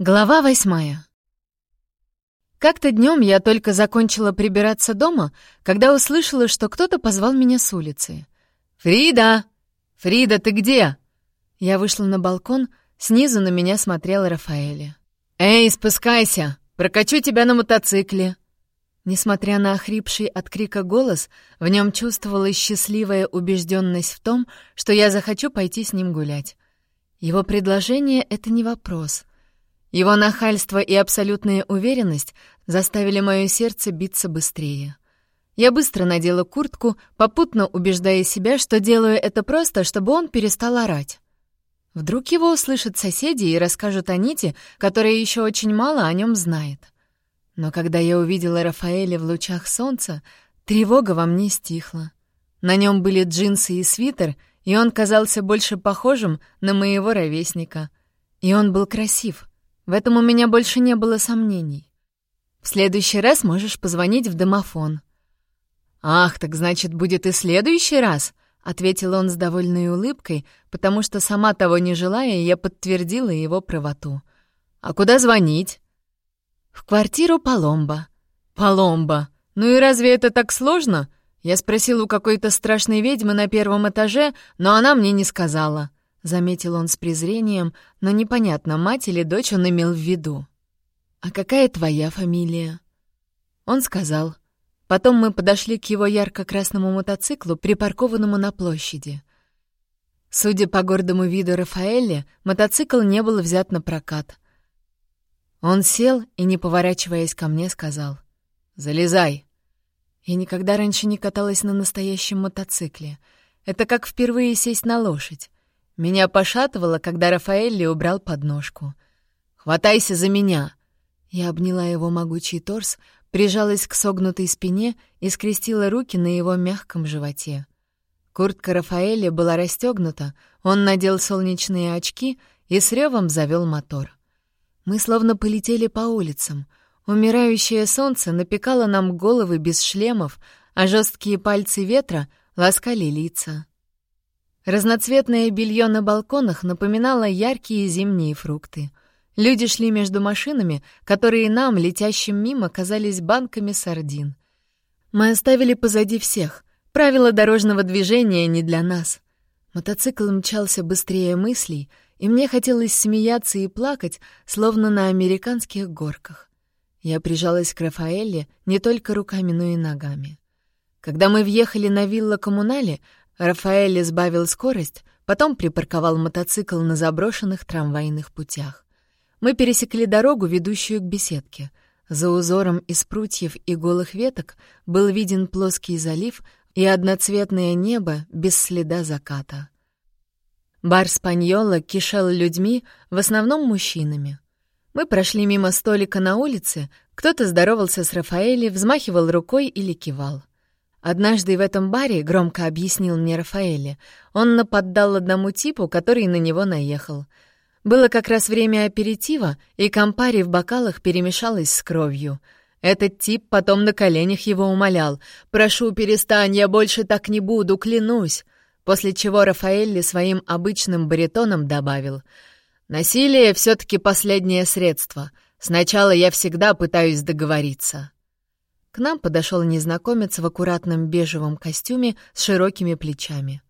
Глава восьмая. Как-то днем я только закончила прибираться дома, когда услышала, что кто-то позвал меня с улицы. «Фрида! Фрида, ты где?» Я вышла на балкон, снизу на меня смотрела Рафаэля. «Эй, спускайся! Прокачу тебя на мотоцикле!» Несмотря на охрипший от крика голос, в нем чувствовалась счастливая убежденность в том, что я захочу пойти с ним гулять. Его предложение — это не вопрос — его нахальство и абсолютная уверенность заставили мое сердце биться быстрее. Я быстро надела куртку, попутно убеждая себя, что делаю это просто, чтобы он перестал орать. Вдруг его услышат соседи и расскажут Аните, которая еще очень мало о нем знает. Но когда я увидела Рафаэля в лучах солнца, тревога во мне стихла. На нем были джинсы и свитер, и он казался больше похожим на моего ровесника. И он был красив. В этом у меня больше не было сомнений. В следующий раз можешь позвонить в домофон. «Ах, так значит, будет и следующий раз?» — ответил он с довольной улыбкой, потому что, сама того не желая, я подтвердила его правоту. «А куда звонить?» «В квартиру Паломба». «Паломба? Ну и разве это так сложно?» Я спросил у какой-то страшной ведьмы на первом этаже, но она мне не сказала. — заметил он с презрением, но непонятно, мать или дочь он имел в виду. «А какая твоя фамилия?» Он сказал. Потом мы подошли к его ярко-красному мотоциклу, припаркованному на площади. Судя по гордому виду Рафаэля, мотоцикл не был взят на прокат. Он сел и, не поворачиваясь ко мне, сказал. «Залезай!» Я никогда раньше не каталась на настоящем мотоцикле. Это как впервые сесть на лошадь. Меня пошатывало, когда Рафаэлли убрал подножку. «Хватайся за меня!» Я обняла его могучий торс, прижалась к согнутой спине и скрестила руки на его мягком животе. Куртка Рафаэля была расстегнута, он надел солнечные очки и с ревом завел мотор. Мы словно полетели по улицам. Умирающее солнце напекало нам головы без шлемов, а жесткие пальцы ветра ласкали лица. Разноцветное белье на балконах напоминало яркие зимние фрукты. Люди шли между машинами, которые нам, летящим мимо, казались банками сардин. Мы оставили позади всех. Правила дорожного движения не для нас. Мотоцикл мчался быстрее мыслей, и мне хотелось смеяться и плакать, словно на американских горках. Я прижалась к Рафаэле не только руками, но и ногами. Когда мы въехали на вилла Коммунале, Рафаэль избавил скорость, потом припарковал мотоцикл на заброшенных трамвайных путях. Мы пересекли дорогу, ведущую к беседке. За узором из прутьев и голых веток был виден плоский залив и одноцветное небо без следа заката. Бар «Спаньола» кишел людьми, в основном мужчинами. Мы прошли мимо столика на улице, кто-то здоровался с Рафаэлем, взмахивал рукой или кивал. Однажды в этом баре, громко объяснил мне Рафаэле, он нападал одному типу, который на него наехал. Было как раз время аперитива, и компари в бокалах перемешалась с кровью. Этот тип потом на коленях его умолял. «Прошу, перестань, я больше так не буду, клянусь!» После чего Рафаэлли своим обычным баритоном добавил. «Насилие все таки последнее средство. Сначала я всегда пытаюсь договориться». К нам подошел незнакомец в аккуратном бежевом костюме с широкими плечами.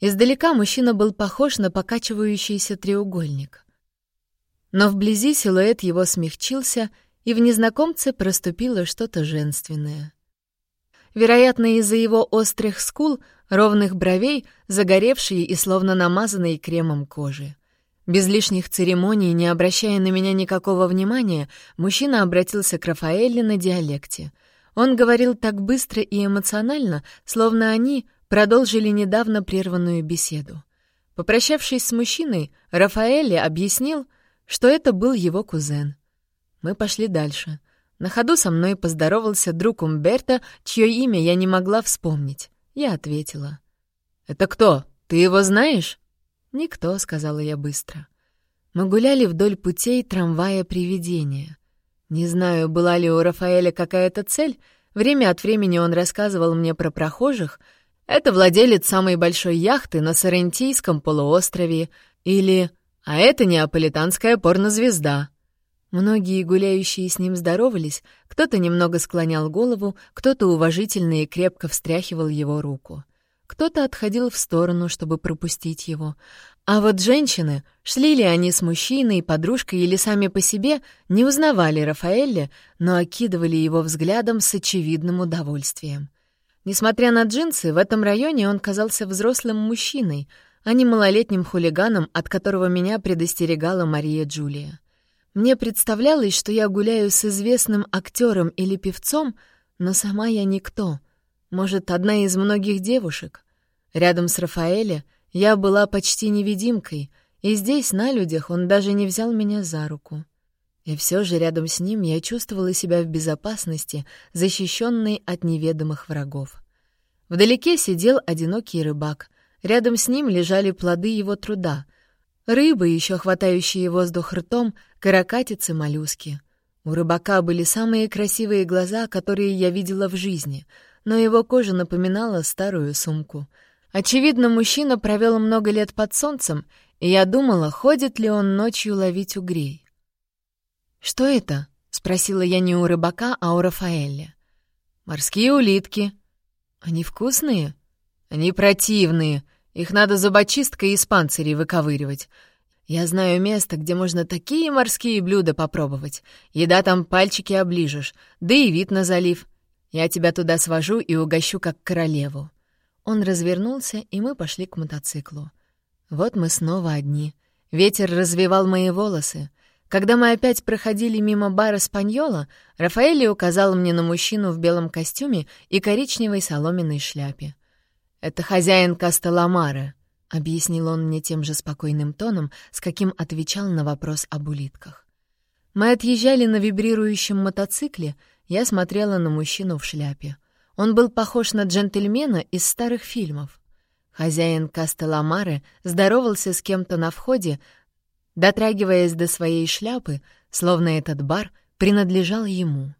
Издалека мужчина был похож на покачивающийся треугольник. Но вблизи силуэт его смягчился, и в незнакомце проступило что-то женственное. Вероятно, из-за его острых скул, ровных бровей, загоревшей и словно намазанной кремом кожи. Без лишних церемоний, не обращая на меня никакого внимания, мужчина обратился к Рафаэле на диалекте. Он говорил так быстро и эмоционально, словно они продолжили недавно прерванную беседу. Попрощавшись с мужчиной, Рафаэле объяснил, что это был его кузен. Мы пошли дальше. На ходу со мной поздоровался друг Умберто, чье имя я не могла вспомнить. Я ответила. «Это кто? Ты его знаешь?» «Никто», — сказала я быстро. Мы гуляли вдоль путей трамвая привидения. Не знаю, была ли у Рафаэля какая-то цель. Время от времени он рассказывал мне про прохожих. Это владелец самой большой яхты на Сарентийском полуострове. Или А это неаполитанская порнозвезда». Многие гуляющие с ним здоровались, кто-то немного склонял голову, кто-то уважительно и крепко встряхивал его руку. Кто-то отходил в сторону, чтобы пропустить его. А вот женщины, шли ли они с мужчиной, подружкой или сами по себе, не узнавали Рафаэля, но окидывали его взглядом с очевидным удовольствием. Несмотря на джинсы, в этом районе он казался взрослым мужчиной, а не малолетним хулиганом, от которого меня предостерегала Мария Джулия. Мне представлялось, что я гуляю с известным актером или певцом, но сама я никто. Может, одна из многих девушек. Рядом с Рафаэле я была почти невидимкой, и здесь, на людях, он даже не взял меня за руку. И все же рядом с ним я чувствовала себя в безопасности, защищенной от неведомых врагов. Вдалеке сидел одинокий рыбак. Рядом с ним лежали плоды его труда — Рыбы, еще хватающие воздух ртом, каракатицы, моллюски. У рыбака были самые красивые глаза, которые я видела в жизни, но его кожа напоминала старую сумку. Очевидно, мужчина провел много лет под солнцем, и я думала, ходит ли он ночью ловить угрей. «Что это?» — спросила я не у рыбака, а у Рафаэля. «Морские улитки». «Они вкусные?» «Они противные», их надо зубочисткой из панцирей выковыривать. Я знаю место, где можно такие морские блюда попробовать. Еда там пальчики оближешь, да и вид на залив. Я тебя туда свожу и угощу как королеву». Он развернулся, и мы пошли к мотоциклу. Вот мы снова одни. Ветер развивал мои волосы. Когда мы опять проходили мимо бара «Спаньола», Рафаэлли указал мне на мужчину в белом костюме и коричневой соломенной шляпе. «Это хозяин Кастеламары», — объяснил он мне тем же спокойным тоном, с каким отвечал на вопрос об улитках. Мы отъезжали на вибрирующем мотоцикле, я смотрела на мужчину в шляпе. Он был похож на джентльмена из старых фильмов. Хозяин Кастеламары здоровался с кем-то на входе, дотрагиваясь до своей шляпы, словно этот бар принадлежал ему.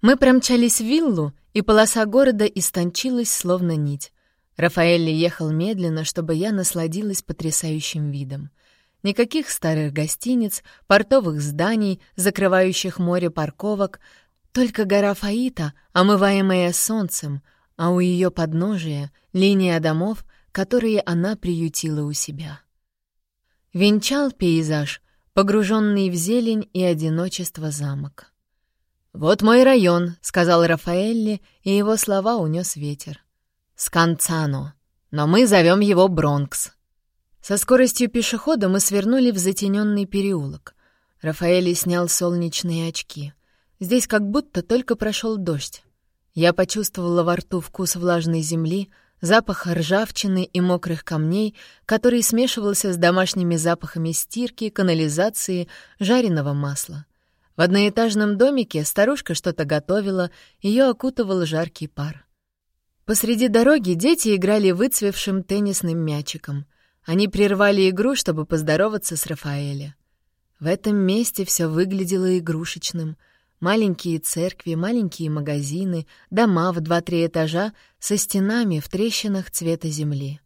Мы промчались в виллу, и полоса города истончилась, словно нить. Рафаэль ехал медленно, чтобы я насладилась потрясающим видом. Никаких старых гостиниц, портовых зданий, закрывающих море парковок, только гора Фаита, омываемая солнцем, а у ее подножия — линия домов, которые она приютила у себя. Венчал пейзаж, погруженный в зелень и одиночество замок. «Вот мой район», — сказал Рафаэлли, и его слова унес ветер. «Сканцано, но мы зовем его Бронкс». Со скоростью пешехода мы свернули в затененный переулок. Рафаэлли снял солнечные очки. Здесь как будто только прошел дождь. Я почувствовала во рту вкус влажной земли, запах ржавчины и мокрых камней, который смешивался с домашними запахами стирки, канализации, жареного масла. В одноэтажном домике старушка что-то готовила, ее окутывал жаркий пар. Посреди дороги дети играли выцвевшим теннисным мячиком. Они прервали игру, чтобы поздороваться с Рафаэля. В этом месте все выглядело игрушечным. Маленькие церкви, маленькие магазины, дома в два-три этажа со стенами в трещинах цвета земли.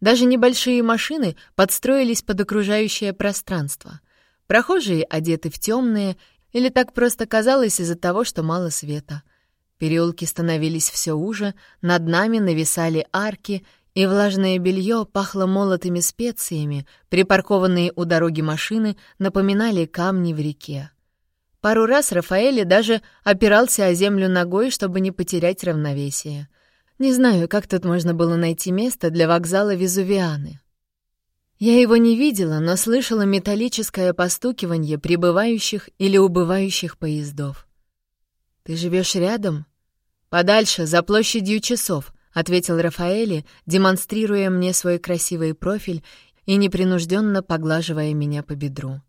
Даже небольшие машины подстроились под окружающее пространство. Прохожие одеты в темные или так просто казалось из-за того, что мало света. Переулки становились все уже, над нами нависали арки, и влажное белье пахло молотыми специями, припаркованные у дороги машины напоминали камни в реке. Пару раз Рафаэль даже опирался о землю ногой, чтобы не потерять равновесие. Не знаю, как тут можно было найти место для вокзала Везувианы. Я его не видела, но слышала металлическое постукивание прибывающих или убывающих поездов. «Ты живешь рядом?» «Подальше, за площадью часов», — ответил Рафаэли, демонстрируя мне свой красивый профиль и непринужденно поглаживая меня по бедру.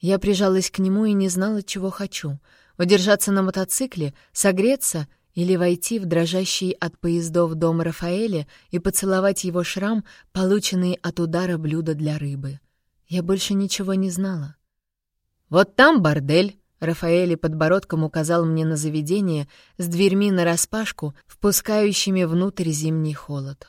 Я прижалась к нему и не знала, чего хочу — удержаться на мотоцикле, согреться — или войти в дрожащий от поездов дом Рафаэля и поцеловать его шрам, полученный от удара блюда для рыбы. Я больше ничего не знала. «Вот там бордель!» — Рафаэль подбородком указал мне на заведение с дверьми нараспашку, впускающими внутрь зимний холод.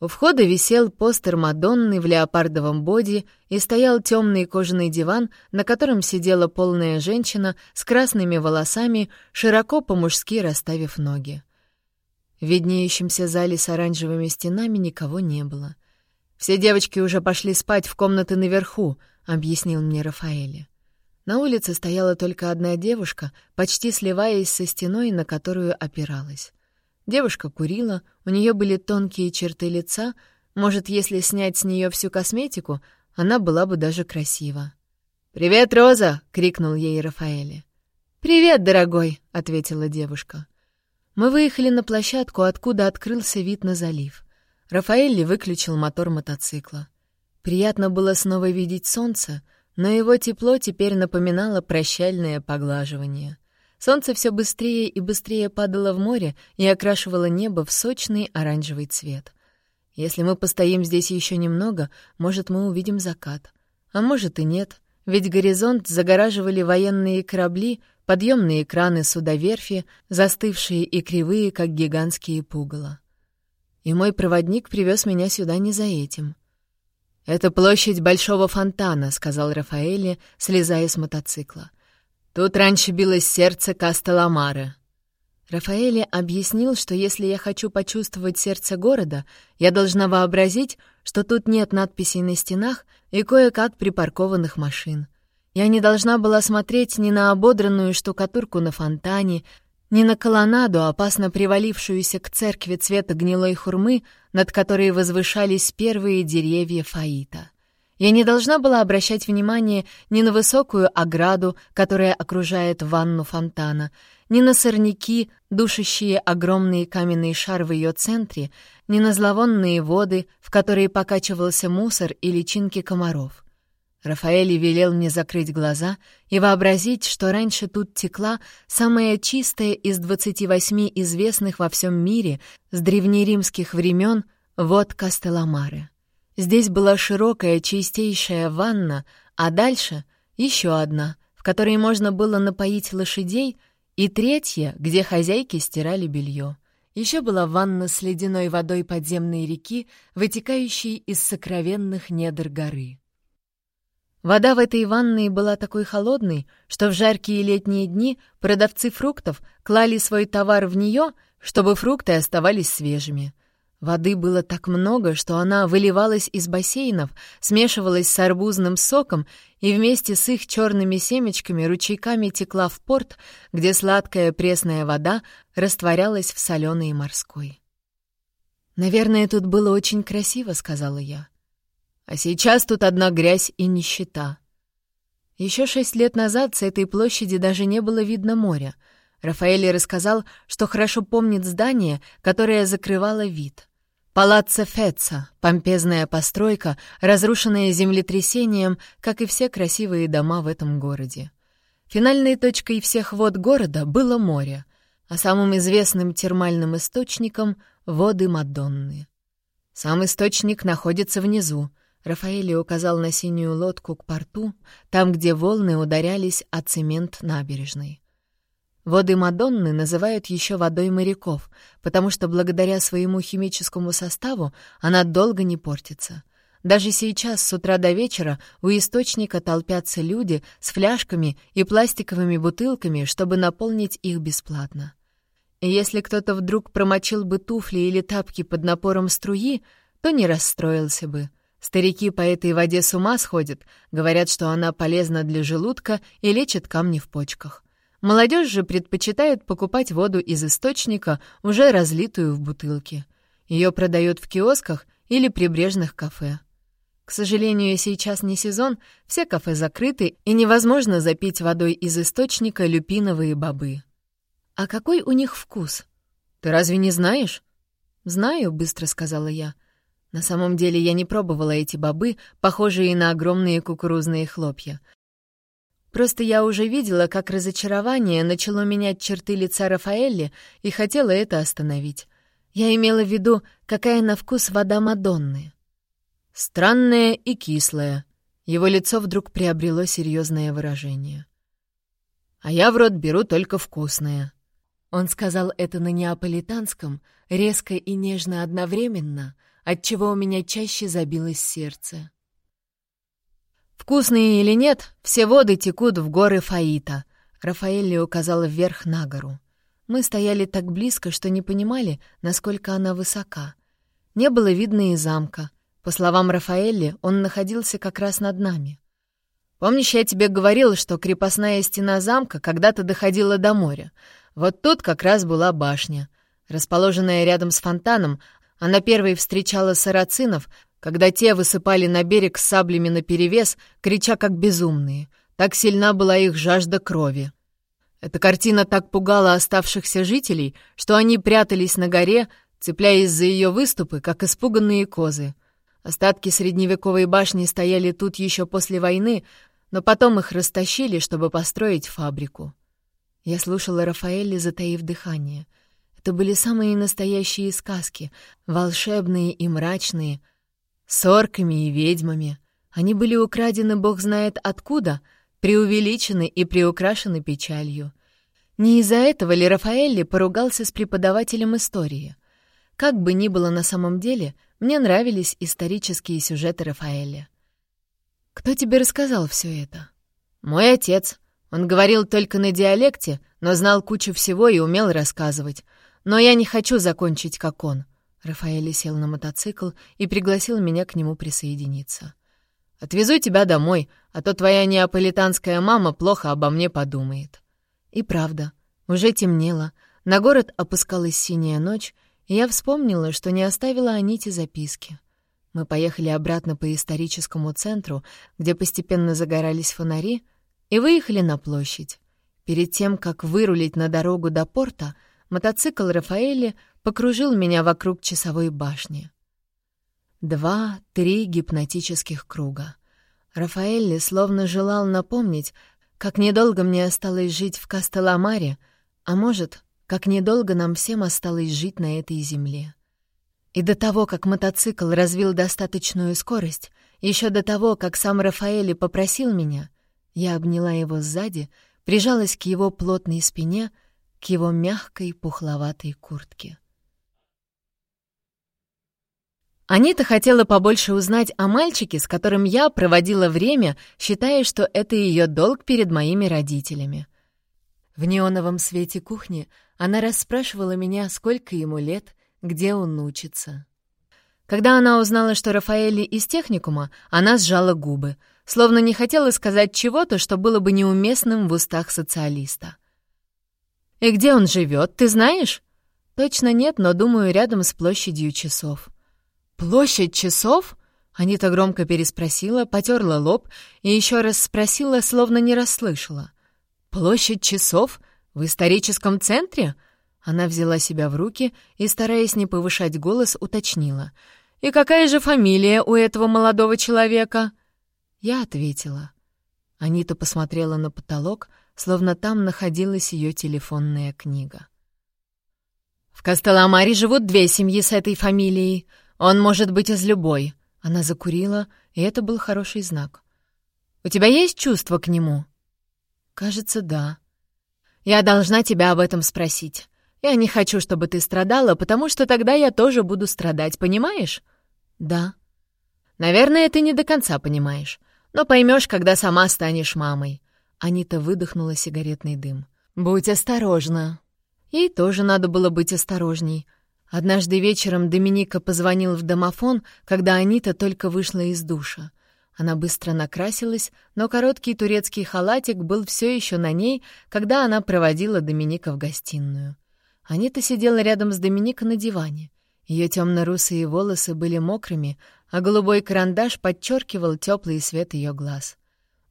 У входа висел постер Мадонны в леопардовом боди и стоял темный кожаный диван, на котором сидела полная женщина с красными волосами, широко по-мужски расставив ноги. В виднеющемся зале с оранжевыми стенами никого не было. «Все девочки уже пошли спать в комнаты наверху», — объяснил мне Рафаэле. На улице стояла только одна девушка, почти сливаясь со стеной, на которую опиралась. Девушка курила, у нее были тонкие черты лица, может, если снять с нее всю косметику, она была бы даже красива. «Привет, Роза!» — крикнул ей Рафаэле. «Привет, дорогой!» — ответила девушка. Мы выехали на площадку, откуда открылся вид на залив. Рафаэлли выключил мотор мотоцикла. Приятно было снова видеть солнце, но его тепло теперь напоминало прощальное поглаживание — Солнце все быстрее и быстрее падало в море и окрашивало небо в сочный оранжевый цвет. Если мы постоим здесь еще немного, может, мы увидим закат. А может и нет, ведь горизонт загораживали военные корабли, подъемные краны судоверфи, застывшие и кривые, как гигантские пугало. И мой проводник привез меня сюда не за этим. «Это площадь Большого фонтана», — сказал Рафаэле, слезая с мотоцикла. Тут раньше билось сердце Кастеламары. Рафаэле объяснил, что если я хочу почувствовать сердце города, я должна вообразить, что тут нет надписей на стенах и кое-как припаркованных машин. Я не должна была смотреть ни на ободранную штукатурку на фонтане, ни на колоннаду, опасно привалившуюся к церкви цвета гнилой хурмы, над которой возвышались первые деревья Фаита. Я не должна была обращать внимание ни на высокую ограду, которая окружает ванну фонтана, ни на сорняки, душащие огромный каменный шар в ее центре, ни на зловонные воды, в которые покачивался мусор и личинки комаров. Рафаэль велел мне закрыть глаза и вообразить, что раньше тут текла самая чистая из двадцати восьми известных во всем мире с древнеримских времен водка Стелламары. Здесь была широкая, чистейшая ванна, а дальше еще одна, в которой можно было напоить лошадей, и третья, где хозяйки стирали белье. Еще была ванна с ледяной водой подземной реки, вытекающей из сокровенных недр горы. Вода в этой ванной была такой холодной, что в жаркие летние дни продавцы фруктов клали свой товар в нее, чтобы фрукты оставались свежими. Воды было так много, что она выливалась из бассейнов, смешивалась с арбузным соком и вместе с их черными семечками ручейками текла в порт, где сладкая пресная вода растворялась в соленой морской. «Наверное, тут было очень красиво», — сказала я. «А сейчас тут одна грязь и нищета». Еще шесть лет назад с этой площади даже не было видно моря. Рафаэль рассказал, что хорошо помнит здание, которое закрывало вид. Палаццо Феца, помпезная постройка, разрушенная землетрясением, как и все красивые дома в этом городе. Финальной точкой всех вод города было море, а самым известным термальным источником — воды Мадонны. Сам источник находится внизу. Рафаэль указал на синюю лодку к порту, там, где волны ударялись о цемент набережной. Воды Мадонны называют еще водой моряков, потому что благодаря своему химическому составу она долго не портится. Даже сейчас, с утра до вечера, у источника толпятся люди с фляжками и пластиковыми бутылками, чтобы наполнить их бесплатно. И если кто-то вдруг промочил бы туфли или тапки под напором струи, то не расстроился бы. Старики по этой воде с ума сходят, говорят, что она полезна для желудка и лечит камни в почках. Молодежь же предпочитает покупать воду из источника, уже разлитую в бутылки. Ее продают в киосках или прибрежных кафе. К сожалению, сейчас не сезон, все кафе закрыты, и невозможно запить водой из источника люпиновые бобы. А какой у них вкус? Ты разве не знаешь? Знаю, быстро сказала я. На самом деле я не пробовала эти бобы, похожие на огромные кукурузные хлопья. Просто я уже видела, как разочарование начало менять черты лица Рафаэлли и хотела это остановить. Я имела в виду, какая на вкус вода Мадонны. Странная и кислая. Его лицо вдруг приобрело серьезное выражение. «А я в рот беру только вкусное». Он сказал это на неаполитанском, резко и нежно одновременно, отчего у меня чаще забилось сердце. «Вкусные или нет, все воды текут в горы Фаита», — Рафаэлли указала вверх на гору. Мы стояли так близко, что не понимали, насколько она высока. Не было видно и замка. По словам Рафаэлли, он находился как раз над нами. «Помнишь, я тебе говорил, что крепостная стена замка когда-то доходила до моря? Вот тут как раз была башня. Расположенная рядом с фонтаном, она первой встречала сарацинов, когда те высыпали на берег с саблями наперевес, крича как безумные. Так сильна была их жажда крови. Эта картина так пугала оставшихся жителей, что они прятались на горе, цепляясь за ее выступы, как испуганные козы. Остатки средневековой башни стояли тут еще после войны, но потом их растащили, чтобы построить фабрику. Я слушала Рафаэля, затаив дыхание. Это были самые настоящие сказки, волшебные и мрачные, с орками и ведьмами. Они были украдены бог знает откуда, преувеличены и приукрашены печалью. Не из-за этого ли Рафаэлли поругался с преподавателем истории? Как бы ни было на самом деле, мне нравились исторические сюжеты Рафаэля. «Кто тебе рассказал все это?» «Мой отец. Он говорил только на диалекте, но знал кучу всего и умел рассказывать. Но я не хочу закончить, как он». Рафаэль сел на мотоцикл и пригласил меня к нему присоединиться. «Отвезу тебя домой, а то твоя неаполитанская мама плохо обо мне подумает». И правда, уже темнело, на город опускалась синяя ночь, и я вспомнила, что не оставила Аните записки. Мы поехали обратно по историческому центру, где постепенно загорались фонари, и выехали на площадь. Перед тем, как вырулить на дорогу до порта, мотоцикл Рафаэли покружил меня вокруг часовой башни. Два, три гипнотических круга. Рафаэлли словно желал напомнить, как недолго мне осталось жить в Кастеламаре, а может, как недолго нам всем осталось жить на этой земле. И до того, как мотоцикл развил достаточную скорость, еще до того, как сам Рафаэли попросил меня, я обняла его сзади, прижалась к его плотной спине, к его мягкой пухловатой куртке. Анита хотела побольше узнать о мальчике, с которым я проводила время, считая, что это ее долг перед моими родителями. В неоновом свете кухни она расспрашивала меня, сколько ему лет, где он учится. Когда она узнала, что Рафаэли из техникума, она сжала губы, словно не хотела сказать чего-то, что было бы неуместным в устах социалиста. «И где он живет, ты знаешь?» «Точно нет, но, думаю, рядом с площадью часов». «Площадь часов?» Анита громко переспросила, потерла лоб и еще раз спросила, словно не расслышала. «Площадь часов? В историческом центре?» Она взяла себя в руки и, стараясь не повышать голос, уточнила. «И какая же фамилия у этого молодого человека?» Я ответила. Анита посмотрела на потолок, словно там находилась ее телефонная книга. «В Костеломаре живут две семьи с этой фамилией. Он может быть из любой». Она закурила, и это был хороший знак. «У тебя есть чувство к нему?» «Кажется, да». «Я должна тебя об этом спросить. Я не хочу, чтобы ты страдала, потому что тогда я тоже буду страдать, понимаешь?» «Да». «Наверное, ты не до конца понимаешь, но поймешь, когда сама станешь мамой». Анита выдохнула сигаретный дым. «Будь осторожна». Ей тоже надо было быть осторожней — Однажды вечером Доминика позвонил в домофон, когда Анита только вышла из душа. Она быстро накрасилась, но короткий турецкий халатик был все еще на ней, когда она проводила Доминика в гостиную. Анита сидела рядом с Доминика на диване. Ее темно-русые волосы были мокрыми, а голубой карандаш подчеркивал теплый свет ее глаз.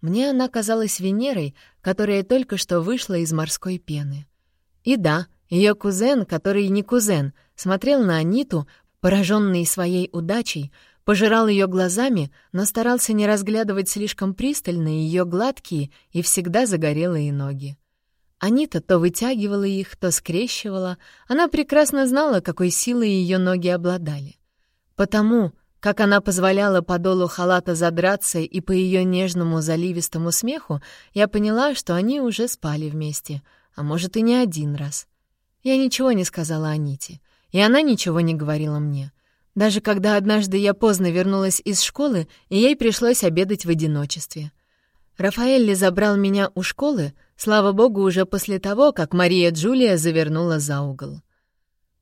Мне она казалась Венерой, которая только что вышла из морской пены. И да, ее кузен, который не кузен, смотрел на Аниту, пораженный своей удачей, пожирал ее глазами, но старался не разглядывать слишком пристально ее гладкие и всегда загорелые ноги. Анита то вытягивала их, то скрещивала. Она прекрасно знала, какой силой ее ноги обладали. Потому, как она позволяла подолу халата задраться и по ее нежному заливистому смеху, я поняла, что они уже спали вместе, а может и не один раз. Я ничего не сказала Аните, и она ничего не говорила мне. Даже когда однажды я поздно вернулась из школы, и ей пришлось обедать в одиночестве. Рафаэлли забрал меня у школы, слава богу, уже после того, как Мария Джулия завернула за угол.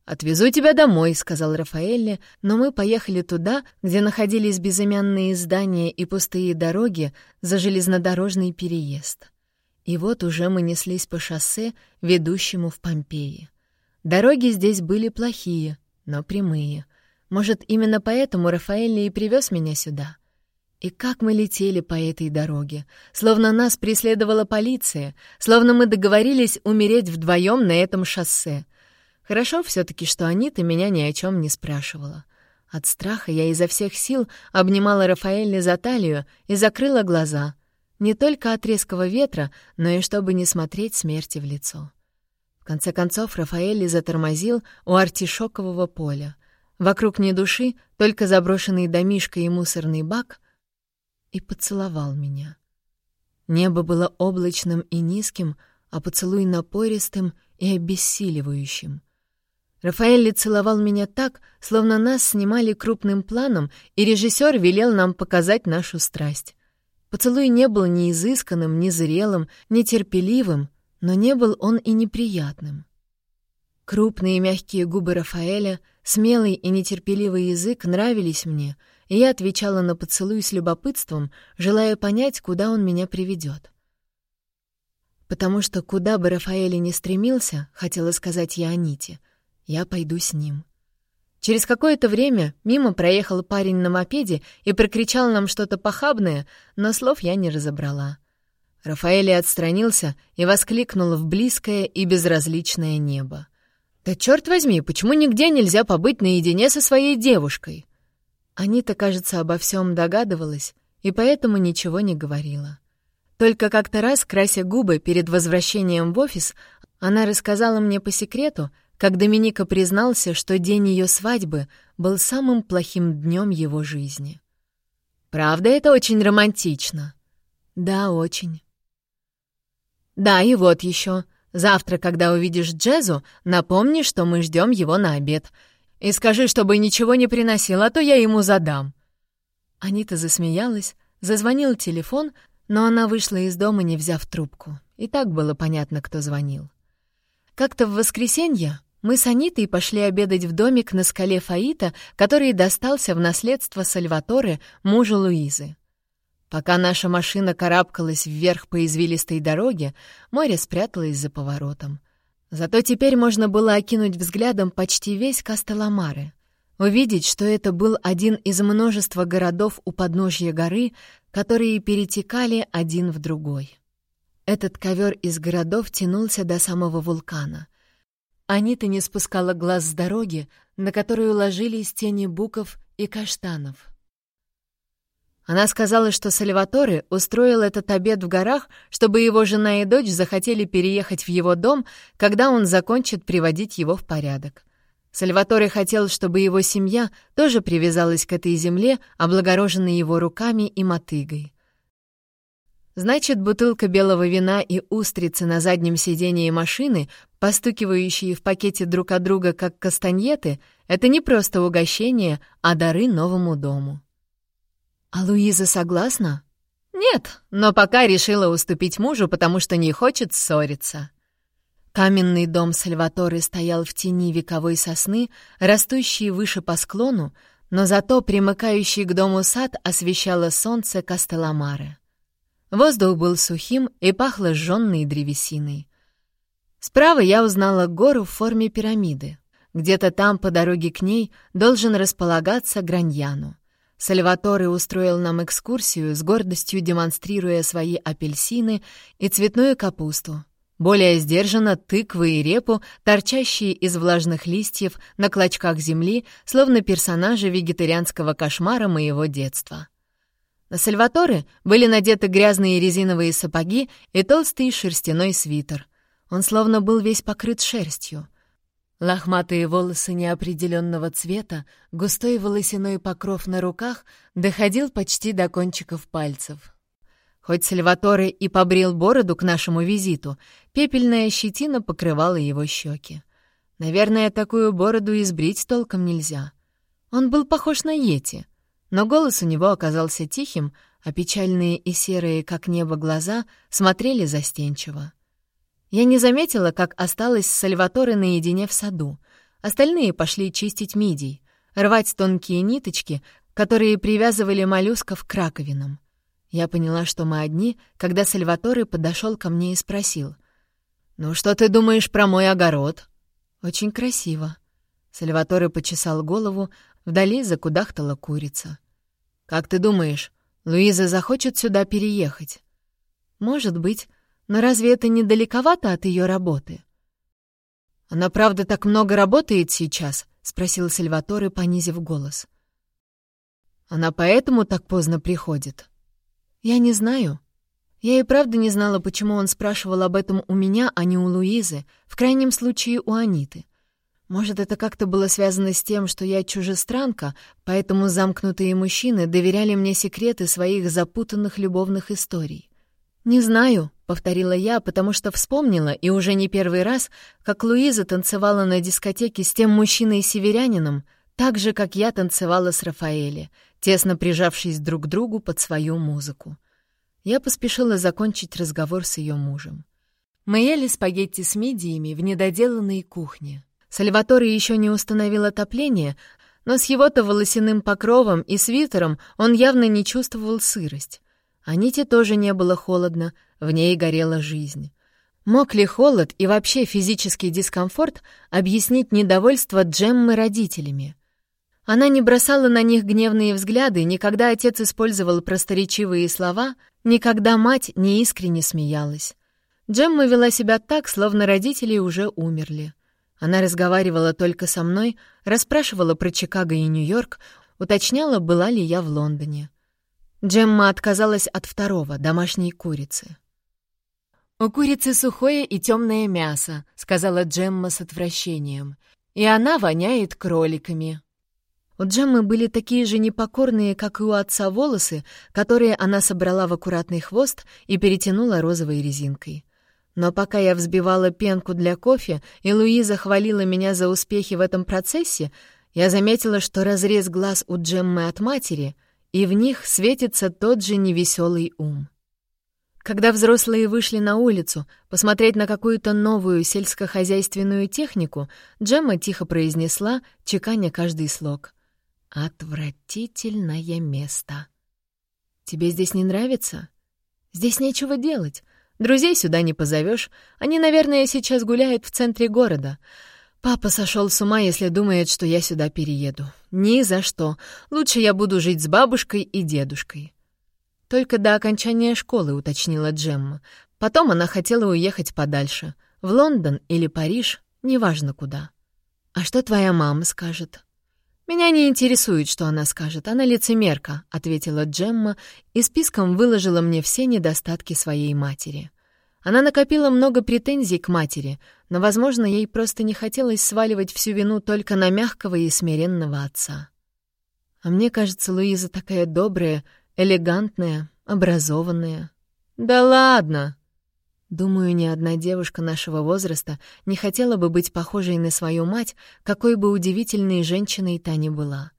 «Отвезу тебя домой», — сказал Рафаэлли, но мы поехали туда, где находились безымянные здания и пустые дороги за железнодорожный переезд. И вот уже мы неслись по шоссе, ведущему в Помпеи. Дороги здесь были плохие, но прямые. Может, именно поэтому Рафаэлли и привез меня сюда. И как мы летели по этой дороге, словно нас преследовала полиция, словно мы договорились умереть вдвоем на этом шоссе — Хорошо все таки что Анита меня ни о чем не спрашивала. От страха я изо всех сил обнимала Рафаэля за талию и закрыла глаза. Не только от резкого ветра, но и чтобы не смотреть смерти в лицо. В конце концов Рафаэль затормозил у артишокового поля. Вокруг ни души, только заброшенный домишко и мусорный бак, и поцеловал меня. Небо было облачным и низким, а поцелуй напористым и обессиливающим. Рафаэлли целовал меня так, словно нас снимали крупным планом, и режиссер велел нам показать нашу страсть. Поцелуй не был ни изысканным, ни зрелым, ни терпеливым, но не был он и неприятным. Крупные мягкие губы Рафаэля, смелый и нетерпеливый язык нравились мне, и я отвечала на поцелуй с любопытством, желая понять, куда он меня приведет. Потому что куда бы Рафаэль ни стремился, хотела сказать я Аните — я пойду с ним. Через какое-то время мимо проехал парень на мопеде и прокричал нам что-то похабное, но слов я не разобрала. Рафаэль отстранился и воскликнул в близкое и безразличное небо. «Да черт возьми, почему нигде нельзя побыть наедине со своей девушкой?» Анита, кажется, обо всем догадывалась и поэтому ничего не говорила. Только как-то раз, крася губы перед возвращением в офис, она рассказала мне по секрету — как Доминика признался, что день ее свадьбы был самым плохим днем его жизни. «Правда, это очень романтично?» «Да, очень». «Да, и вот еще. Завтра, когда увидишь Джезу, напомни, что мы ждем его на обед. И скажи, чтобы ничего не приносил, а то я ему задам». Анита засмеялась, зазвонил телефон, но она вышла из дома, не взяв трубку. И так было понятно, кто звонил. Как-то в воскресенье мы с Анитой пошли обедать в домик на скале Фаита, который достался в наследство Сальваторе, мужу Луизы. Пока наша машина карабкалась вверх по извилистой дороге, море спряталось за поворотом. Зато теперь можно было окинуть взглядом почти весь Кастеламаре, увидеть, что это был один из множества городов у подножья горы, которые перетекали один в другой. Этот ковер из городов тянулся до самого вулкана — Анита не спускала глаз с дороги, на которую ложились тени буков и каштанов. Она сказала, что Сальваторе устроил этот обед в горах, чтобы его жена и дочь захотели переехать в его дом, когда он закончит приводить его в порядок. Сальваторе хотел, чтобы его семья тоже привязалась к этой земле, облагороженной его руками и мотыгой. Значит, бутылка белого вина и устрицы на заднем сидении машины, постукивающие в пакете друг от друга, как кастаньеты, это не просто угощение, а дары новому дому. А Луиза согласна? Нет, но пока решила уступить мужу, потому что не хочет ссориться. Каменный дом Сальваторы стоял в тени вековой сосны, растущей выше по склону, но зато примыкающий к дому сад освещало солнце Кастеламары. Воздух был сухим и пахло сжённой древесиной. Справа я узнала гору в форме пирамиды. Где-то там, по дороге к ней, должен располагаться Граньяну. Сальваторе устроил нам экскурсию, с гордостью демонстрируя свои апельсины и цветную капусту. Более сдержанно тыквы и репу, торчащие из влажных листьев на клочках земли, словно персонажи вегетарианского кошмара моего детства. На Сальваторе были надеты грязные резиновые сапоги и толстый шерстяной свитер. Он словно был весь покрыт шерстью. Лохматые волосы неопределенного цвета, густой волосяной покров на руках доходил почти до кончиков пальцев. Хоть Сальваторе и побрил бороду к нашему визиту, пепельная щетина покрывала его щеки. Наверное, такую бороду избрить толком нельзя. Он был похож на Йети, но голос у него оказался тихим, а печальные и серые, как небо, глаза смотрели застенчиво. Я не заметила, как осталась с Сальваторе наедине в саду. Остальные пошли чистить мидий, рвать тонкие ниточки, которые привязывали моллюсков к раковинам. Я поняла, что мы одни, когда Сальваторе подошел ко мне и спросил. «Ну что ты думаешь про мой огород?» «Очень красиво». Сальваторе почесал голову, вдали закудахтала курица. «Как ты думаешь, Луиза захочет сюда переехать?» «Может быть, но разве это не далековато от ее работы?» «Она правда так много работает сейчас?» — спросил Сальваторе, понизив голос. «Она поэтому так поздно приходит?» «Я не знаю. Я и правда не знала, почему он спрашивал об этом у меня, а не у Луизы, в крайнем случае у Аниты. Может, это как-то было связано с тем, что я чужестранка, поэтому замкнутые мужчины доверяли мне секреты своих запутанных любовных историй. «Не знаю», — повторила я, потому что вспомнила, и уже не первый раз, как Луиза танцевала на дискотеке с тем мужчиной-северянином, так же, как я танцевала с Рафаэле, тесно прижавшись друг к другу под свою музыку. Я поспешила закончить разговор с ее мужем. Мы ели спагетти с мидиями в недоделанной кухне. Сальваторе еще не установил отопление, но с его-то волосяным покровом и свитером он явно не чувствовал сырость. Аните тоже не было холодно, в ней горела жизнь. Мог ли холод и вообще физический дискомфорт объяснить недовольство Джеммы родителями? Она не бросала на них гневные взгляды, никогда отец использовал просторечивые слова, никогда мать неискренне смеялась. Джемма вела себя так, словно родители уже умерли. Она разговаривала только со мной, расспрашивала про Чикаго и Нью-Йорк, уточняла, была ли я в Лондоне. Джемма отказалась от второго, домашней курицы. «У курицы сухое и темное мясо», — сказала Джемма с отвращением. «И она воняет кроликами». У Джеммы были такие же непокорные, как и у отца, волосы, которые она собрала в аккуратный хвост и перетянула розовой резинкой. Но пока я взбивала пенку для кофе, и Луиза хвалила меня за успехи в этом процессе, я заметила, что разрез глаз у Джеммы от матери, и в них светится тот же невеселый ум. Когда взрослые вышли на улицу посмотреть на какую-то новую сельскохозяйственную технику, Джемма тихо произнесла, чеканя каждый слог. «Отвратительное место». «Тебе здесь не нравится?» «Здесь нечего делать. Друзей сюда не позовешь. Они, наверное, сейчас гуляют в центре города. Папа сошел с ума, если думает, что я сюда перееду. Ни за что. Лучше я буду жить с бабушкой и дедушкой. Только до окончания школы, уточнила Джемма. Потом она хотела уехать подальше. В Лондон или Париж, неважно куда. А что твоя мама скажет? «Меня не интересует, что она скажет. Она лицемерка», — ответила Джемма и списком выложила мне все недостатки своей матери. Она накопила много претензий к матери, но, возможно, ей просто не хотелось сваливать всю вину только на мягкого и смиренного отца. А мне кажется, Луиза такая добрая, элегантная, образованная. «Да ладно!» Думаю, ни одна девушка нашего возраста не хотела бы быть похожей на свою мать, какой бы удивительной женщиной та ни была.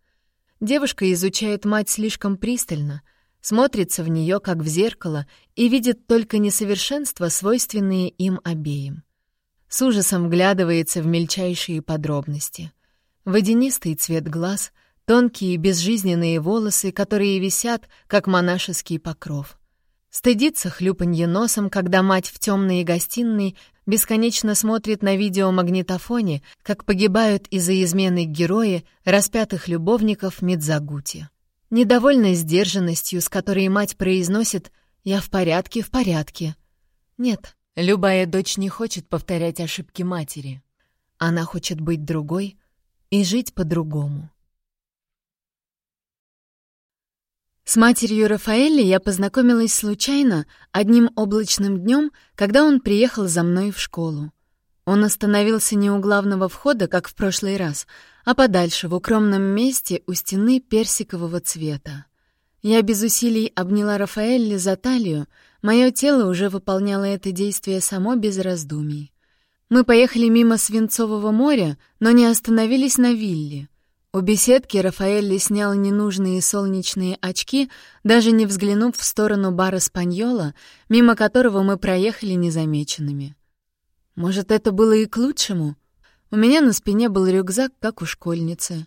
Девушка изучает мать слишком пристально, смотрится в нее как в зеркало и видит только несовершенства, свойственные им обеим. С ужасом вглядывается в мельчайшие подробности. Водянистый цвет глаз, тонкие безжизненные волосы, которые висят, как монашеский покров — Стыдится хлюпанье носом, когда мать в темной гостиной бесконечно смотрит на видеомагнитофоне, как погибают из-за измены герои распятых любовников Мидзагути. Недовольна сдержанностью, с которой мать произносит «Я в порядке, в порядке». Нет, любая дочь не хочет повторять ошибки матери. Она хочет быть другой и жить по-другому. С матерью Рафаэлли я познакомилась случайно одним облачным днем, когда он приехал за мной в школу. Он остановился не у главного входа, как в прошлый раз, а подальше, в укромном месте у стены персикового цвета. Я без усилий обняла Рафаэлли за талию, мое тело уже выполняло это действие само без раздумий. Мы поехали мимо Свинцового моря, но не остановились на вилле — У беседки Рафаэлли снял ненужные солнечные очки, даже не взглянув в сторону бара «Спаньола», мимо которого мы проехали незамеченными. Может, это было и к лучшему? У меня на спине был рюкзак, как у школьницы.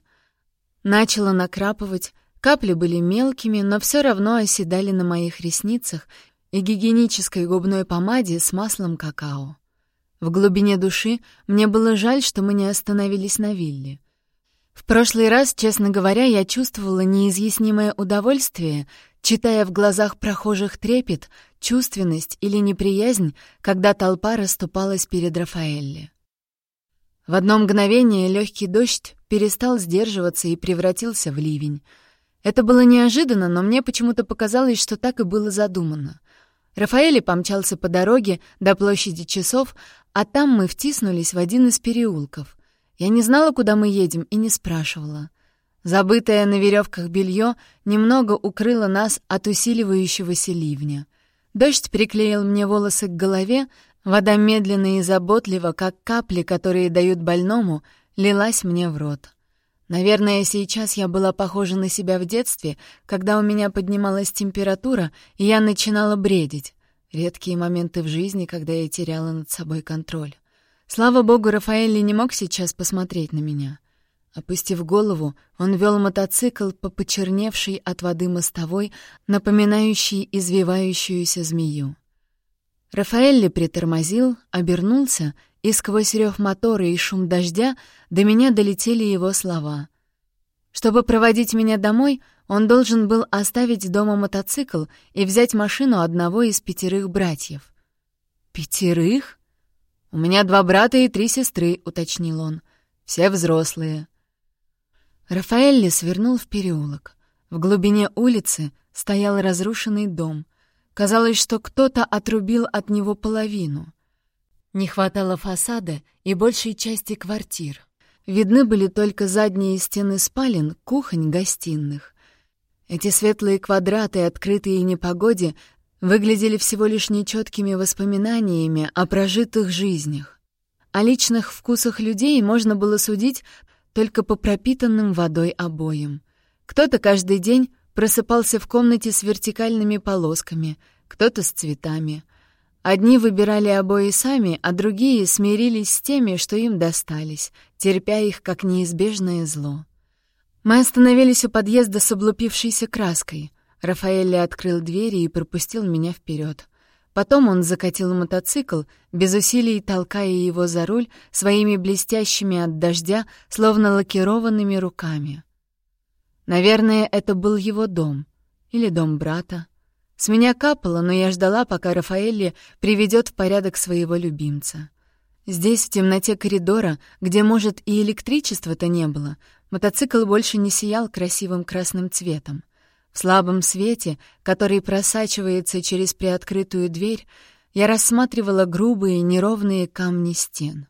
Начало накрапывать, капли были мелкими, но все равно оседали на моих ресницах и гигиенической губной помаде с маслом какао. В глубине души мне было жаль, что мы не остановились на вилле. В прошлый раз, честно говоря, я чувствовала неизъяснимое удовольствие, читая в глазах прохожих трепет, чувственность или неприязнь, когда толпа расступалась перед Рафаэлли. В одно мгновение легкий дождь перестал сдерживаться и превратился в ливень. Это было неожиданно, но мне почему-то показалось, что так и было задумано. Рафаэлли помчался по дороге до площади часов, а там мы втиснулись в один из переулков. Я не знала, куда мы едем, и не спрашивала. Забытое на веревках белье немного укрыло нас от усиливающегося ливня. Дождь приклеил мне волосы к голове, вода медленно и заботливо, как капли, которые дают больному, лилась мне в рот. Наверное, сейчас я была похожа на себя в детстве, когда у меня поднималась температура, и я начинала бредить. Редкие моменты в жизни, когда я теряла над собой контроль. Слава богу, Рафаэлли не мог сейчас посмотреть на меня. Опустив голову, он вел мотоцикл по почерневшей от воды мостовой, напоминающей извивающуюся змею. Рафаэлли притормозил, обернулся, и сквозь рев мотора и шум дождя до меня долетели его слова. Чтобы проводить меня домой, он должен был оставить дома мотоцикл и взять машину одного из пятерых братьев. «Пятерых?» «У меня два брата и три сестры», — уточнил он. «Все взрослые». Рафаэлли свернул в переулок. В глубине улицы стоял разрушенный дом. Казалось, что кто-то отрубил от него половину. Не хватало фасада и большей части квартир. Видны были только задние стены спален, кухонь, гостиных. Эти светлые квадраты, открытые непогоде, выглядели всего лишь нечеткими воспоминаниями о прожитых жизнях. О личных вкусах людей можно было судить только по пропитанным водой обоям. Кто-то каждый день просыпался в комнате с вертикальными полосками, кто-то с цветами. Одни выбирали обои сами, а другие смирились с теми, что им достались, терпя их как неизбежное зло. Мы остановились у подъезда с облупившейся краской — Рафаэлли открыл двери и пропустил меня вперед. Потом он закатил мотоцикл, без усилий толкая его за руль своими блестящими от дождя, словно лакированными руками. Наверное, это был его дом. Или дом брата. С меня капало, но я ждала, пока Рафаэлли приведет в порядок своего любимца. Здесь, в темноте коридора, где, может, и электричества-то не было, мотоцикл больше не сиял красивым красным цветом. В слабом свете, который просачивается через приоткрытую дверь, я рассматривала грубые неровные камни стен.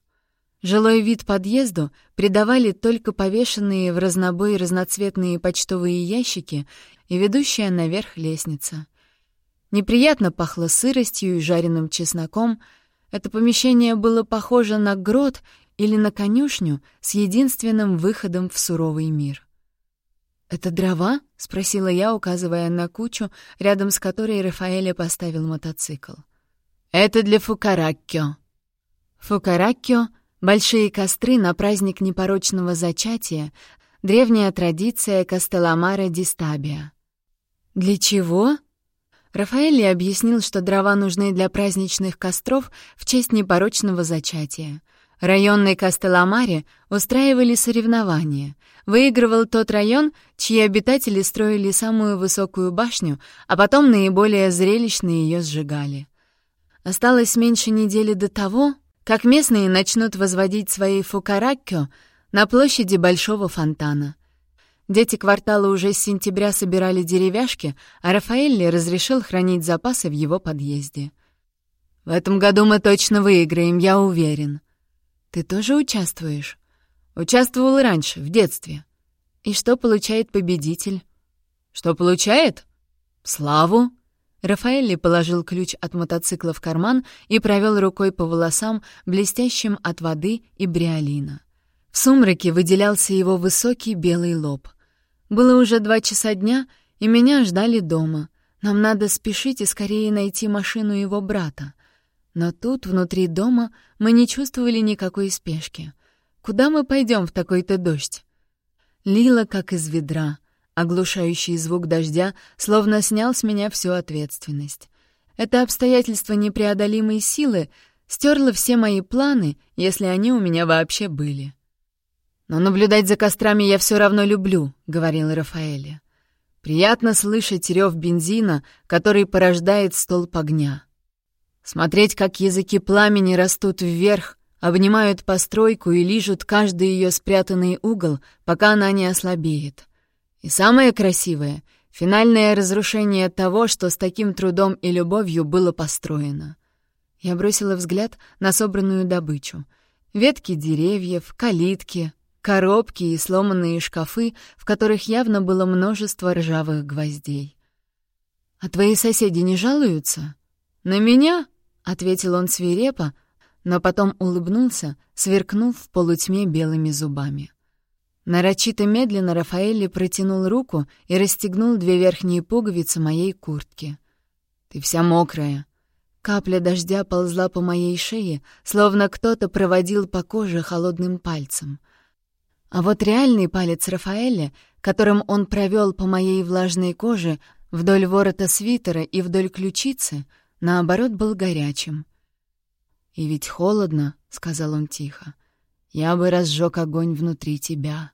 Жилой вид подъезду придавали только повешенные в разнобой разноцветные почтовые ящики и ведущая наверх лестница. Неприятно пахло сыростью и жареным чесноком. Это помещение было похоже на грот или на конюшню с единственным выходом в суровый мир. «Это дрова?» — спросила я, указывая на кучу, рядом с которой Рафаэля поставил мотоцикл. «Это для фукараккё». Фукараккё — большие костры на праздник непорочного зачатия, древняя традиция Кастеламара Дистабия. «Для чего?» Рафаэлли объяснил, что дрова нужны для праздничных костров в честь непорочного зачатия. Районной Кастеламаре устраивали соревнования. Выигрывал тот район, чьи обитатели строили самую высокую башню, а потом наиболее зрелищно ее сжигали. Осталось меньше недели до того, как местные начнут возводить свои фукараккё на площади Большого фонтана. Дети квартала уже с сентября собирали деревяшки, а Рафаэлли разрешил хранить запасы в его подъезде. «В этом году мы точно выиграем, я уверен», «Ты тоже участвуешь?» «Участвовал раньше, в детстве». «И что получает победитель?» «Что получает?» «Славу». Рафаэлли положил ключ от мотоцикла в карман и провел рукой по волосам, блестящим от воды и бриолина. В сумраке выделялся его высокий белый лоб. Было уже два часа дня, и меня ждали дома. Нам надо спешить и скорее найти машину его брата. Но тут, внутри дома, мы не чувствовали никакой спешки. Куда мы пойдем в такой-то дождь? Лила, как из ведра. Оглушающий звук дождя словно снял с меня всю ответственность. Это обстоятельство непреодолимой силы стерло все мои планы, если они у меня вообще были. «Но наблюдать за кострами я все равно люблю», — говорил Рафаэле. «Приятно слышать рев бензина, который порождает столб огня. Смотреть, как языки пламени растут вверх, обнимают постройку и лижут каждый ее спрятанный угол, пока она не ослабеет. И самое красивое — финальное разрушение того, что с таким трудом и любовью было построено. Я бросила взгляд на собранную добычу. Ветки деревьев, калитки, коробки и сломанные шкафы, в которых явно было множество ржавых гвоздей. «А твои соседи не жалуются?» «На меня?» — ответил он свирепо, но потом улыбнулся, сверкнув в полутьме белыми зубами. Нарочито медленно Рафаэлли протянул руку и расстегнул две верхние пуговицы моей куртки. «Ты вся мокрая». Капля дождя ползла по моей шее, словно кто-то проводил по коже холодным пальцем. А вот реальный палец Рафаэля, которым он провел по моей влажной коже вдоль ворота свитера и вдоль ключицы, наоборот, был горячим. «И ведь холодно», — сказал он тихо. «Я бы разжег огонь внутри тебя».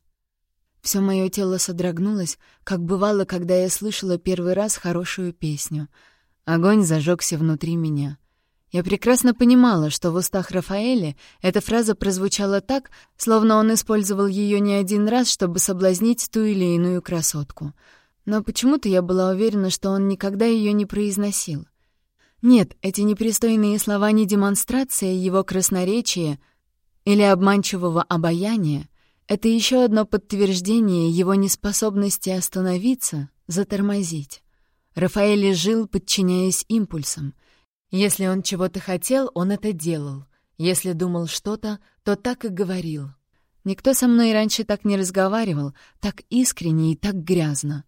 Все мое тело содрогнулось, как бывало, когда я слышала первый раз хорошую песню. Огонь зажегся внутри меня. Я прекрасно понимала, что в устах Рафаэля эта фраза прозвучала так, словно он использовал ее не один раз, чтобы соблазнить ту или иную красотку. Но почему-то я была уверена, что он никогда ее не произносил. Нет, эти непристойные слова не демонстрация его красноречия или обманчивого обаяния. Это еще одно подтверждение его неспособности остановиться, затормозить. Рафаэль жил, подчиняясь импульсам. Если он чего-то хотел, он это делал. Если думал что-то, то так и говорил. Никто со мной раньше так не разговаривал, так искренне и так грязно.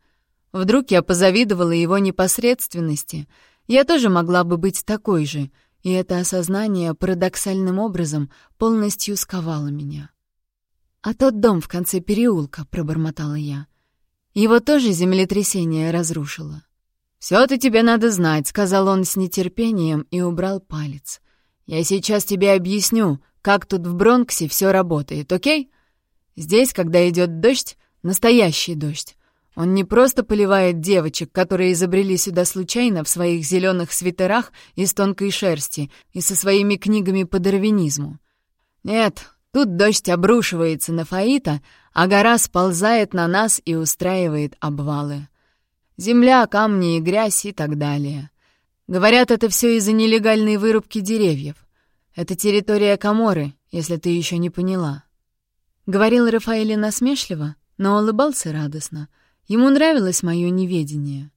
Вдруг я позавидовала его непосредственности — я тоже могла бы быть такой же, и это осознание парадоксальным образом полностью сковало меня. «А тот дом в конце переулка», — пробормотала я. «Его тоже землетрясение разрушило». «Всё это тебе надо знать», — сказал он с нетерпением и убрал палец. «Я сейчас тебе объясню, как тут в Бронксе всё работает, окей? Здесь, когда идёт дождь, настоящий дождь, он не просто поливает девочек, которые изобрели сюда случайно в своих зеленых свитерах из тонкой шерсти и со своими книгами по дарвинизму. Нет, тут дождь обрушивается на Фаита, а гора сползает на нас и устраивает обвалы. Земля, камни и грязь и так далее. Говорят, это все из-за нелегальной вырубки деревьев. Это территория Каморы, если ты еще не поняла. Говорил Рафаэль насмешливо, но улыбался радостно — Ему нравилось мое неведение.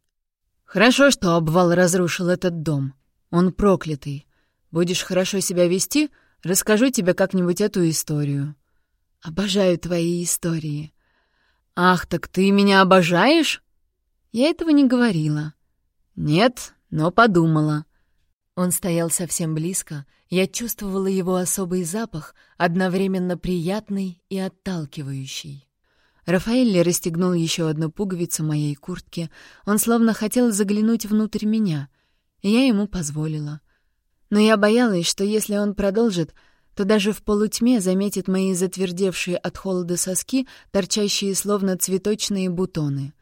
«Хорошо, что обвал разрушил этот дом. Он проклятый. Будешь хорошо себя вести, расскажу тебе как-нибудь эту историю». «Обожаю твои истории». «Ах, так ты меня обожаешь?» Я этого не говорила. «Нет, но подумала». Он стоял совсем близко, я чувствовала его особый запах, одновременно приятный и отталкивающий. Рафаэль расстегнул еще одну пуговицу моей куртки. Он словно хотел заглянуть внутрь меня, и я ему позволила. Но я боялась, что если он продолжит, то даже в полутьме заметит мои затвердевшие от холода соски, торчащие словно цветочные бутоны.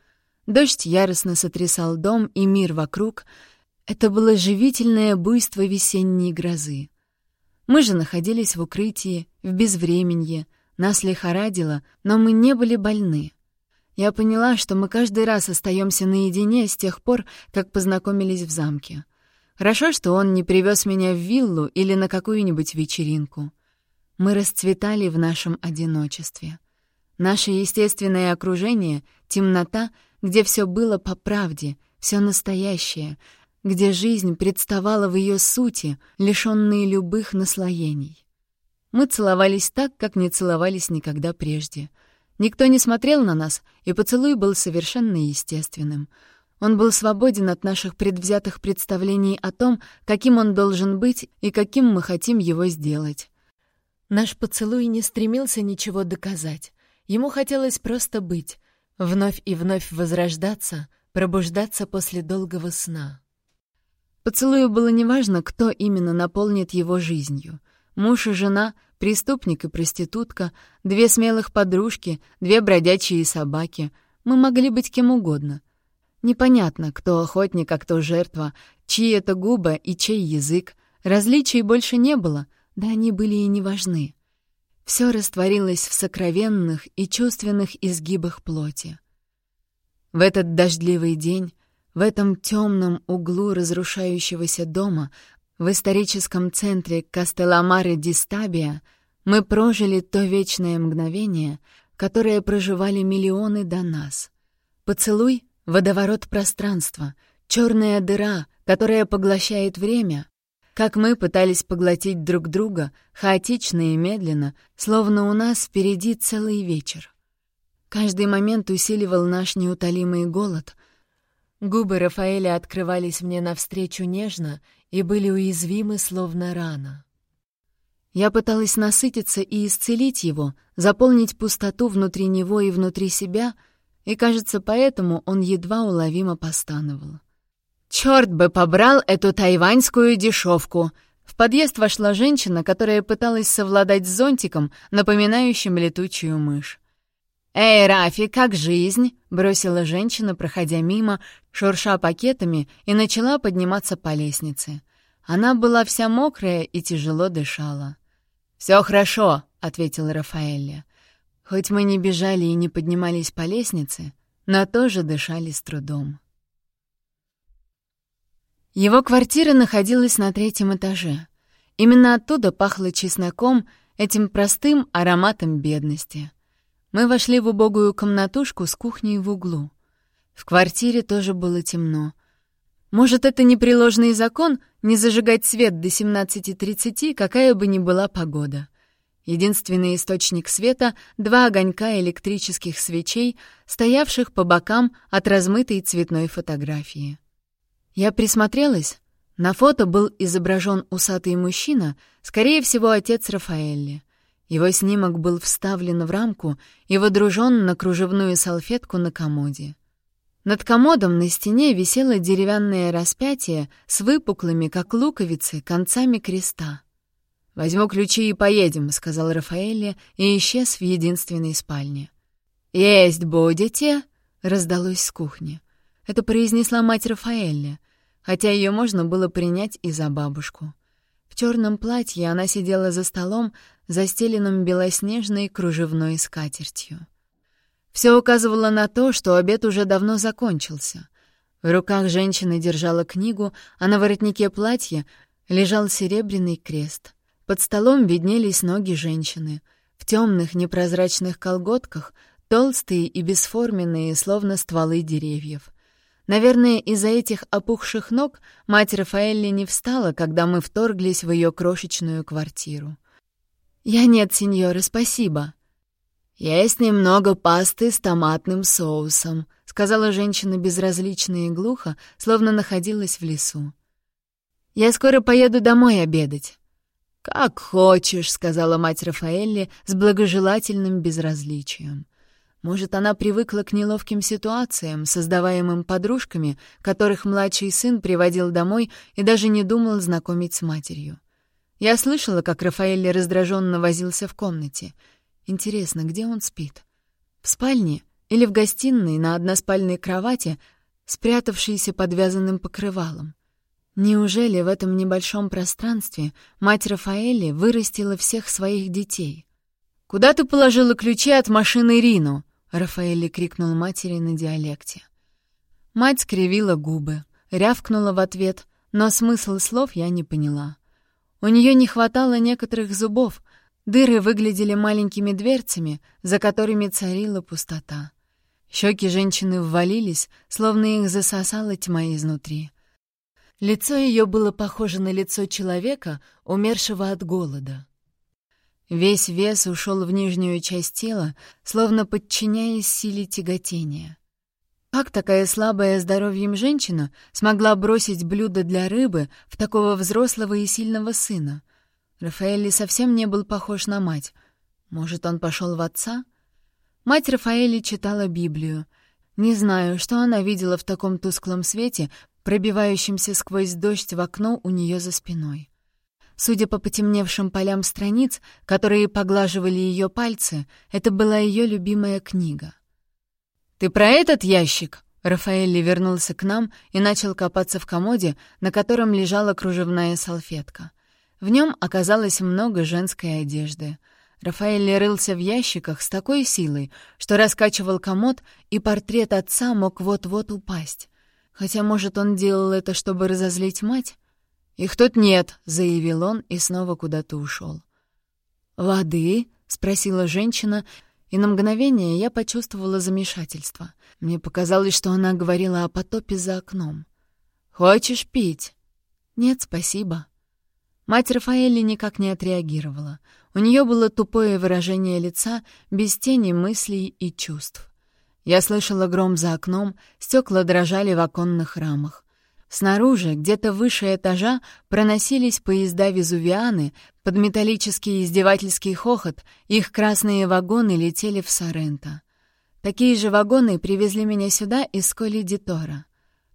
Дождь яростно сотрясал дом и мир вокруг. Это было живительное буйство весенней грозы. Мы же находились в укрытии, в безвременье — нас лихорадило, но мы не были больны. Я поняла, что мы каждый раз остаемся наедине с тех пор, как познакомились в замке. Хорошо, что он не привез меня в виллу или на какую-нибудь вечеринку. Мы расцветали в нашем одиночестве. Наше естественное окружение — темнота, где все было по правде, все настоящее, где жизнь представала в ее сути, лишенной любых наслоений. Мы целовались так, как не целовались никогда прежде. Никто не смотрел на нас, и поцелуй был совершенно естественным. Он был свободен от наших предвзятых представлений о том, каким он должен быть и каким мы хотим его сделать. Наш поцелуй не стремился ничего доказать. Ему хотелось просто быть, вновь и вновь возрождаться, пробуждаться после долгого сна. Поцелую было неважно, кто именно наполнит его жизнью. Муж и жена, преступник и проститутка, две смелых подружки, две бродячие собаки. Мы могли быть кем угодно. Непонятно, кто охотник, а кто жертва, чьи это губы и чей язык. Различий больше не было, да они были и не важны. Все растворилось в сокровенных и чувственных изгибах плоти. В этот дождливый день, в этом темном углу разрушающегося дома, в историческом центре Кастеламаре ди Стабия, мы прожили то вечное мгновение, которое проживали миллионы до нас. Поцелуй — водоворот пространства, черная дыра, которая поглощает время, как мы пытались поглотить друг друга, хаотично и медленно, словно у нас впереди целый вечер. Каждый момент усиливал наш неутолимый голод. Губы Рафаэля открывались мне навстречу нежно и были уязвимы, словно рана. Я пыталась насытиться и исцелить его, заполнить пустоту внутри него и внутри себя, и, кажется, поэтому он едва уловимо постановал. Черт бы побрал эту тайваньскую дешевку! В подъезд вошла женщина, которая пыталась совладать с зонтиком, напоминающим летучую мышь. «Эй, Рафи, как жизнь?» — бросила женщина, проходя мимо, шурша пакетами, и начала подниматься по лестнице. Она была вся мокрая и тяжело дышала. «Все хорошо», — ответил Рафаэлья. Хоть мы не бежали и не поднимались по лестнице, но тоже дышали с трудом. Его квартира находилась на третьем этаже. Именно оттуда пахло чесноком, этим простым ароматом бедности. Мы вошли в убогую комнатушку с кухней в углу. В квартире тоже было темно. Может, это непреложный закон не зажигать свет до 17.30, какая бы ни была погода. Единственный источник света — два огонька электрических свечей, стоявших по бокам от размытой цветной фотографии. Я присмотрелась. На фото был изображен усатый мужчина, скорее всего, отец Рафаэлли. Его снимок был вставлен в рамку и водружен на кружевную салфетку на комоде. Над комодом на стене висело деревянное распятие с выпуклыми, как луковицы, концами креста. «Возьму ключи и поедем», — сказал Рафаэлли и исчез в единственной спальне. «Есть будете?» — раздалось с кухни. Это произнесла мать Рафаэлли хотя ее можно было принять и за бабушку. В черном платье она сидела за столом, застеленным белоснежной кружевной скатертью. Все указывало на то, что обед уже давно закончился. В руках женщины держала книгу, а на воротнике платья лежал серебряный крест. Под столом виднелись ноги женщины. В темных непрозрачных колготках, толстые и бесформенные, словно стволы деревьев — Наверное, из-за этих опухших ног мать Рафаэлли не встала, когда мы вторглись в ее крошечную квартиру. «Я нет, сеньора, спасибо». «Есть немного пасты с томатным соусом», — сказала женщина безразлично и глухо, словно находилась в лесу. «Я скоро поеду домой обедать». «Как хочешь», — сказала мать Рафаэлли с благожелательным безразличием. Может, она привыкла к неловким ситуациям, создаваемым подружками, которых младший сын приводил домой и даже не думал знакомить с матерью. Я слышала, как Рафаэль раздраженно возился в комнате. Интересно, где он спит? В спальне или в гостиной на односпальной кровати, спрятавшейся под вязаным покрывалом? Неужели в этом небольшом пространстве мать Рафаэли вырастила всех своих детей? «Куда ты положила ключи от машины Рину?» Рафаэлли крикнул матери на диалекте. Мать скривила губы, рявкнула в ответ, но смысл слов я не поняла. У нее не хватало некоторых зубов, дыры выглядели маленькими дверцами, за которыми царила пустота. Щеки женщины ввалились, словно их засосала тьма изнутри. Лицо ее было похоже на лицо человека, умершего от голода. Весь вес ушел в нижнюю часть тела, словно подчиняясь силе тяготения. Как такая слабая здоровьем женщина смогла бросить блюдо для рыбы в такого взрослого и сильного сына? Рафаэлли совсем не был похож на мать. Может, он пошел в отца? Мать Рафаэли читала Библию. Не знаю, что она видела в таком тусклом свете, пробивающемся сквозь дождь в окно у нее за спиной. Судя по потемневшим полям страниц, которые поглаживали ее пальцы, это была ее любимая книга. «Ты про этот ящик?» Рафаэлли вернулся к нам и начал копаться в комоде, на котором лежала кружевная салфетка. В нем оказалось много женской одежды. Рафаэлли рылся в ящиках с такой силой, что раскачивал комод, и портрет отца мог вот-вот упасть. Хотя, может, он делал это, чтобы разозлить мать? «Их тут нет», — заявил он и снова куда-то ушел. «Воды?» — спросила женщина, и на мгновение я почувствовала замешательство. Мне показалось, что она говорила о потопе за окном. «Хочешь пить?» «Нет, спасибо». Мать Рафаэли никак не отреагировала. У нее было тупое выражение лица, без тени мыслей и чувств. Я слышала гром за окном, стекла дрожали в оконных рамах. Снаружи, где-то выше этажа, проносились поезда-везувианы, под металлический издевательский хохот их красные вагоны летели в Соренто. Такие же вагоны привезли меня сюда из Коли-Дитора.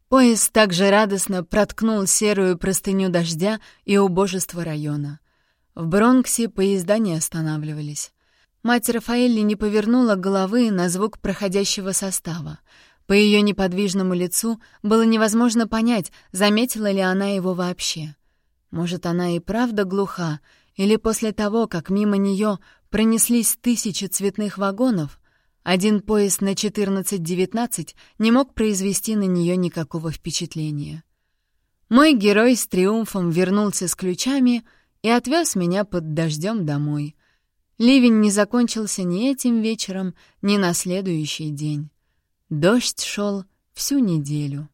Поезд также радостно проткнул серую простыню дождя и убожество района. В Бронксе поезда не останавливались. Мать Рафаэлли не повернула головы на звук проходящего состава. По ее неподвижному лицу было невозможно понять, заметила ли она его вообще. Может, она и правда глуха, или после того, как мимо нее пронеслись тысячи цветных вагонов, один поезд на 14-19 не мог произвести на нее никакого впечатления. Мой герой с триумфом вернулся с ключами и отвез меня под дождем домой. Ливень не закончился ни этим вечером, ни на следующий день. Дождь шел всю неделю.